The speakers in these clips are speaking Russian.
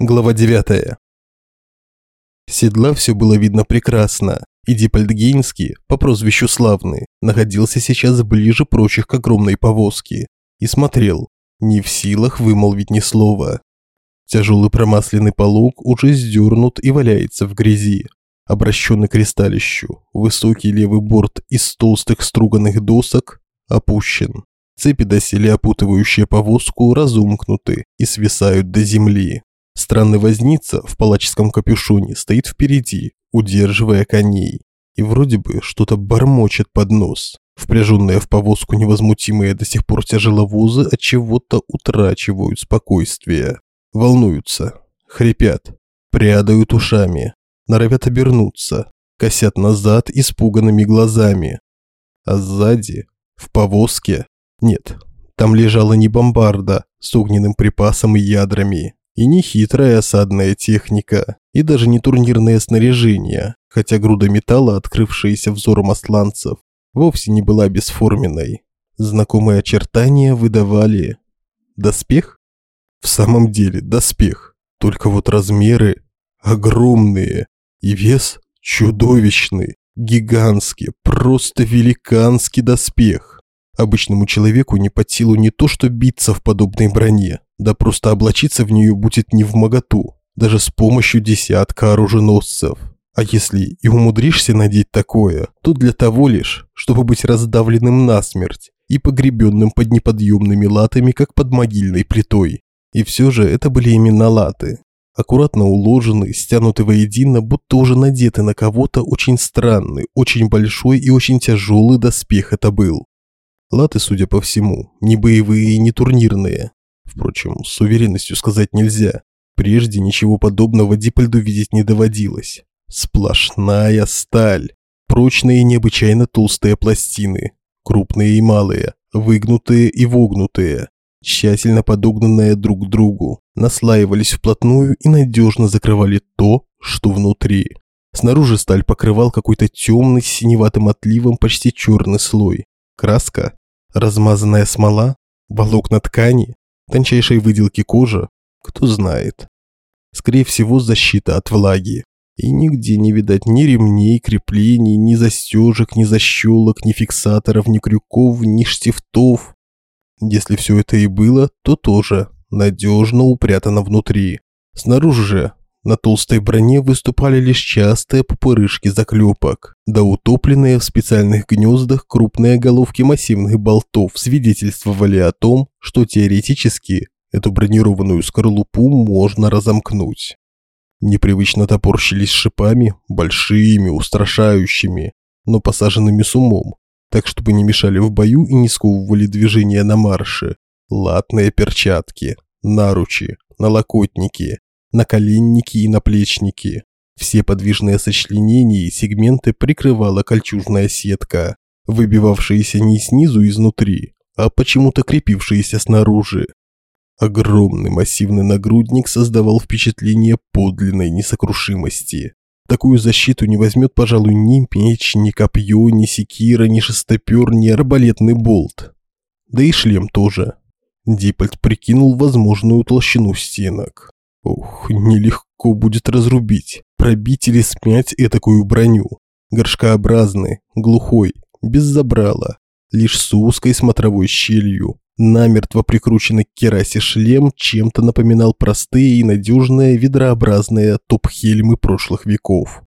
Глава 9. Седла все было видно прекрасно, и Дипольдгейнский, по прозвищу Славный, находился сейчас ближе прочих к огромной повозке и смотрел, не в силах вымолвить ни слова. Тяжелый промасленный полог уже сдернут и валяется в грязи, обращенный к кристалищу, высокий левый борт из толстых струганных досок опущен. Цепи доселе опутывающие повозку разомкнуты и свисают до земли. Странный возница в палаческом капюшоне стоит впереди, удерживая коней. И вроде бы что-то бормочет под нос. Впряженные в повозку невозмутимые до сих пор тяжеловозы от чего-то утрачивают спокойствие. Волнуются, хрипят, прядают ушами, норовят обернуться, косят назад испуганными глазами. А сзади, в повозке, нет, там лежала не бомбарда с огненным припасом и ядрами, и не хитрая осадная техника, и даже не турнирное снаряжение, хотя груда металла, открывшаяся взором асланцев, вовсе не была бесформенной. Знакомые очертания выдавали... Доспех? В самом деле, доспех. Только вот размеры огромные, и вес чудовищный, гигантский, просто великанский доспех. Обычному человеку не под силу не то что биться в подобной броне, да просто облачиться в нее будет не в моготу, даже с помощью десятка оруженосцев. А если и умудришься надеть такое, то для того лишь, чтобы быть раздавленным насмерть и погребенным под неподъемными латами, как под могильной плитой. И все же это были именно латы. Аккуратно уложены, стянуты воедино, будто уже надеты на кого-то очень странный, очень большой и очень тяжелый доспех это был. Латы, судя по всему, не боевые и не турнирные. Впрочем, с уверенностью сказать нельзя. Прежде ничего подобного Дипольду видеть не доводилось. Сплошная сталь. Прочные и необычайно толстые пластины. Крупные и малые, выгнутые и вогнутые. Тщательно подогнанные друг к другу. Наслаивались вплотную и надежно закрывали то, что внутри. Снаружи сталь покрывал какой-то темный с синеватым отливом почти черный слой. Краска Размазанная смола, волокна ткани, тончайшей выделки кожи, кто знает. Скорее всего, защита от влаги. И нигде не видать ни ремней, креплений, ни застежек, ни защелок, ни фиксаторов, ни крюков, ни штифтов. Если все это и было, то тоже надежно упрятано внутри. Снаружи же на толстой броне выступали лишь частые пупырышки заклепок, да утопленные в специальных гнездах крупные головки массивных болтов свидетельствовали о том, что теоретически эту бронированную скорлупу можно разомкнуть. Непривычно топорщились шипами, большими, устрашающими, но посаженными с умом, так чтобы не мешали в бою и не сковывали движения на марше. Латные перчатки, наручи, налокотники, наколенники и наплечники. Все подвижные сочленения и сегменты прикрывала кольчужная сетка, выбивавшаяся не снизу изнутри, а почему-то крепившаяся снаружи. Огромный массивный нагрудник создавал впечатление подлинной несокрушимости. Такую защиту не возьмет, пожалуй, ни меч, ни копье, ни секира, ни шестопер, ни арбалетный болт. Да и шлем тоже. Диппольд прикинул возможную толщину стенок. Ух, нелегко будет разрубить, пробить или смять этакую броню. Горшкообразный, глухой, без забрала, лишь с узкой смотровой щелью. Намертво прикрученный к керасе шлем чем-то напоминал простые и надежные ведрообразные топ-хельмы прошлых веков.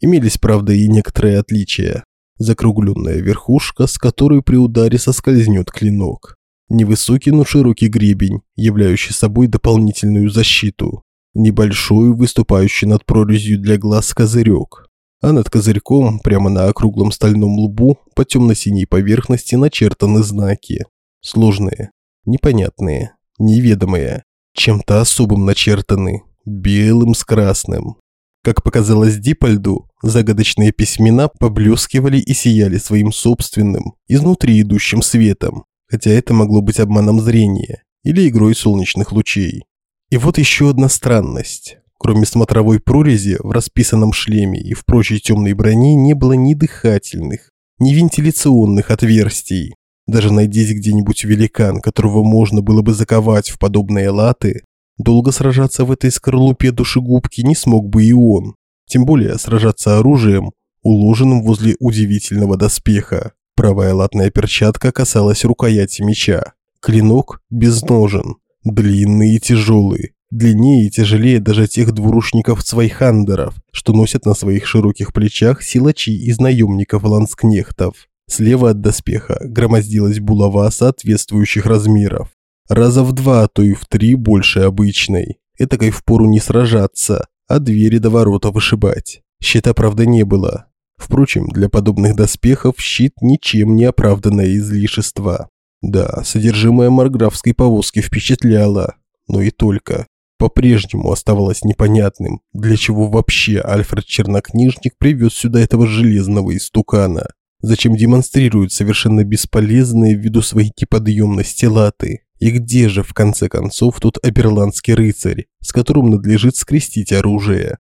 Имелись, правда, и некоторые отличия. Закругленная верхушка, с которой при ударе соскользнет клинок. Невысокий, но широкий гребень, являющий собой дополнительную защиту. Небольшой, выступающий над прорезью для глаз козырек. А над козырьком, прямо на округлом стальном лбу, по темно-синей поверхности начертаны знаки. Сложные, непонятные, неведомые, чем-то особым начертаны, белым с красным. Как показалось Дипольду, загадочные письмена поблескивали и сияли своим собственным, изнутри идущим светом, хотя это могло быть обманом зрения или игрой солнечных лучей. И вот еще одна странность. Кроме смотровой прорези в расписанном шлеме и в прочей темной броне не было ни дыхательных, ни вентиляционных отверстий. Даже найдись где-нибудь великан, которого можно было бы заковать в подобные латы, Долго сражаться в этой скорлупе душегубки не смог бы и он. Тем более сражаться оружием, уложенным возле удивительного доспеха. Правая латная перчатка касалась рукояти меча. Клинок без ножен, длинный и тяжелый, длиннее и тяжелее даже тех двурушников-цвайхандеров, что носят на своих широких плечах силачи из наемников-ланскнехтов. Слева от доспеха громоздилась булава соответствующих размеров. Раза в два, а то и в три больше обычной. Этакой впору не сражаться, а двери до ворота вышибать. Щита, правда, не было. Впрочем, для подобных доспехов щит ничем не оправданное излишество. Да, содержимое марграфской повозки впечатляло, но и только. По-прежнему оставалось непонятным, для чего вообще Альфред Чернокнижник привез сюда этого железного истукана. Зачем демонстрирует совершенно бесполезные ввиду своей неподъемности латы? И где же, в конце концов, тот аберландский рыцарь, с которым надлежит скрестить оружие?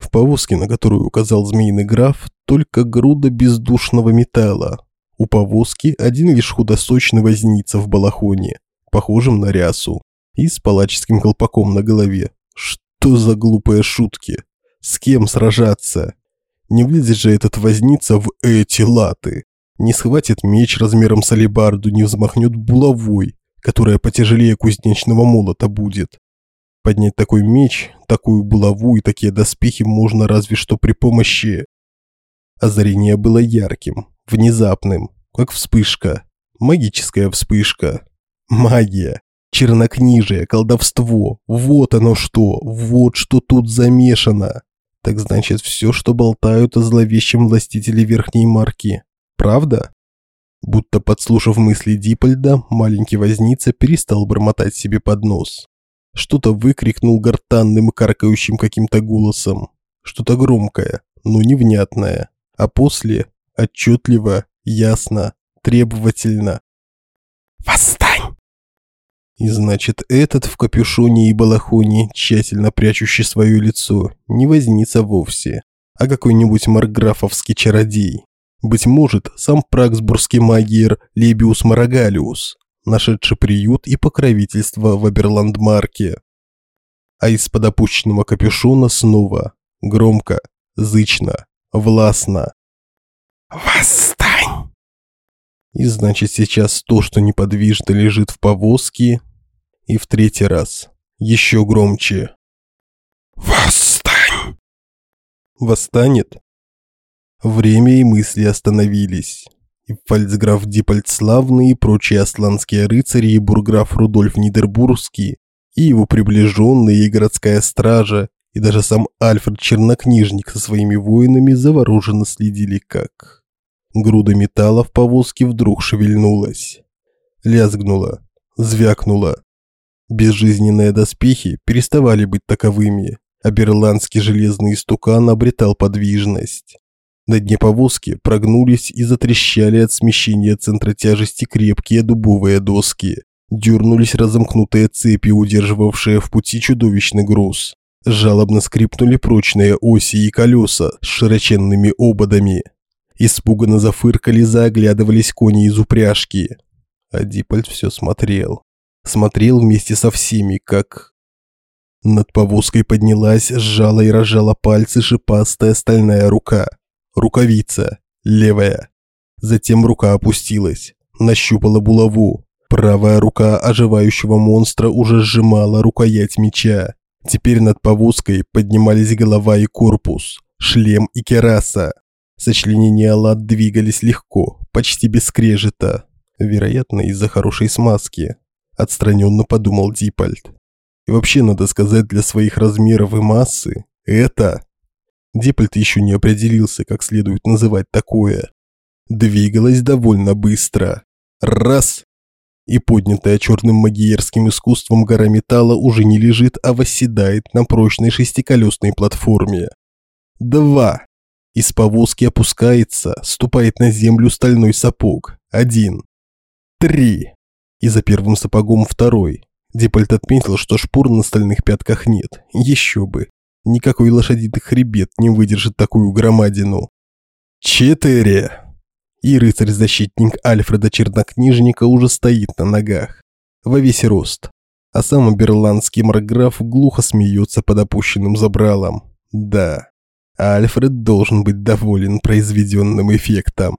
В повозке, на которую указал змеиный граф, только груда бездушного металла. У повозки один лишь худосочный возница в балахоне, похожим на рясу и с палаческим колпаком на голове. Что за глупые шутки? С кем сражаться? Не влезет же этот возница в эти латы. Не схватит меч размером с алебарду, не взмахнет булавой, которая потяжелее кузнечного молота будет. Поднять такой меч, такую булаву и такие доспехи можно разве что при помощи... Озарение было ярким, внезапным, как вспышка. Магическая вспышка. Магия. Чернокнижие, колдовство. Вот оно что, вот что тут замешано. Так значит, все, что болтают о зловещем властителе Верхней Марки. Правда? Будто подслушав мысли Дипольда, маленький возница перестал бормотать себе под нос. Что-то выкрикнул гортанным каркающим каким-то голосом. Что-то громкое, но невнятное. А после отчетливо, ясно, требовательно. «Восстань!» И значит, этот в капюшоне и балахоне, тщательно прячущий свое лицо, не вознится вовсе, а какой-нибудь марграфовский чародей. Быть может, сам праксбургский магиер Лебиус Марагалиус, нашедший приют и покровительство в Аберландмарке. А из-под опущенного капюшона снова, громко, зычно, властно. «Восстань!» И значит сейчас то, что неподвижно лежит в повозке, и в третий раз. Еще громче. «Восстань!» Восстанет? Время и мысли остановились. Фальцграф Дипольцлавный и прочие асланские рыцари и бурграф Рудольф Нидербургский, и его приближенные, и городская стража, и даже сам Альфред Чернокнижник со своими воинами завороженно следили как. Груда металла в повозке вдруг шевельнулась. Лязгнула, звякнула. Безжизненные доспехи переставали быть таковыми, а берландский железный истукан обретал подвижность. На дне повозки прогнулись и затрещали от смещения центра тяжести крепкие дубовые доски. Дернулись разомкнутые цепи, удерживавшие в пути чудовищный груз. Жалобно скрипнули прочные оси и колеса с широченными ободами. Испуганно зафыркали, заоглядывались кони из упряжки. А Диппольд все смотрел смотрел вместе со всеми, как... Над повозкой поднялась, сжала и разжала пальцы шипастая стальная рука. Рукавица. Левая. Затем рука опустилась. Нащупала булаву. Правая рука оживающего монстра уже сжимала рукоять меча. Теперь над повозкой поднимались голова и корпус, шлем и кераса. Сочленения лад двигались легко, почти без скрежета. Вероятно, из-за хорошей смазки отстраненно подумал Дипольд. И вообще, надо сказать, для своих размеров и массы, это... Дипольд еще не определился, как следует называть такое. Двигалось довольно быстро. Раз! И поднятая черным магиерским искусством гора металла уже не лежит, а восседает на прочной шестиколесной платформе. Два! Из повозки опускается, ступает на землю стальной сапог. Один. Три и за первым сапогом второй. Дипольт отметил, что шпор на стальных пятках нет. Еще бы. Никакой лошадиный хребет не выдержит такую громадину. Четыре. И рыцарь-защитник Альфреда Чернокнижника уже стоит на ногах. Во весь рост. а сам оберландский марграф глухо смеется под опущенным забралом. Да, Альфред должен быть доволен произведенным эффектом.